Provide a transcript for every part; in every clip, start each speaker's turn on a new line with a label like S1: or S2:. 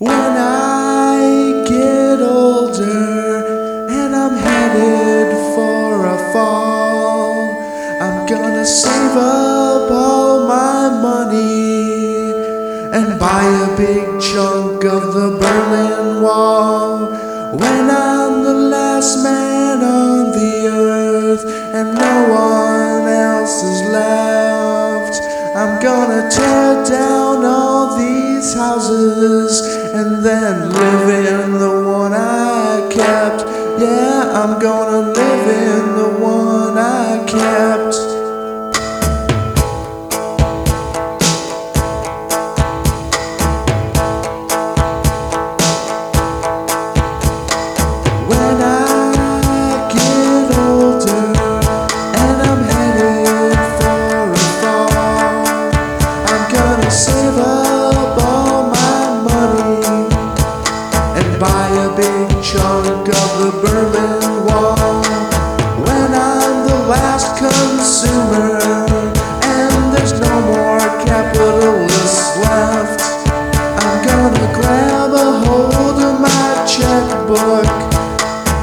S1: When I get older and I'm headed for a fall, I'm gonna save up all my money and buy a big chunk of the Berlin Wall. When I'm the last man on the earth and no one else is left, I'm gonna tear down all these houses and checkbook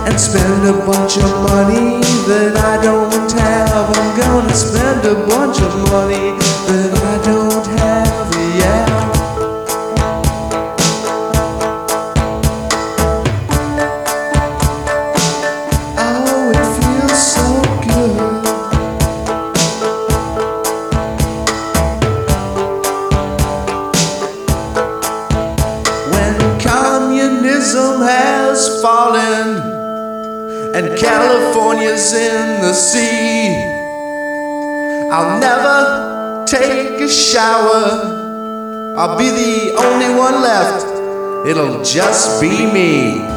S1: and spend a bunch of money that I don't have. I'm gonna spend a bunch of money fallen and California's in the sea, I'll never take a shower. I'll be the only one left. It'll just be me.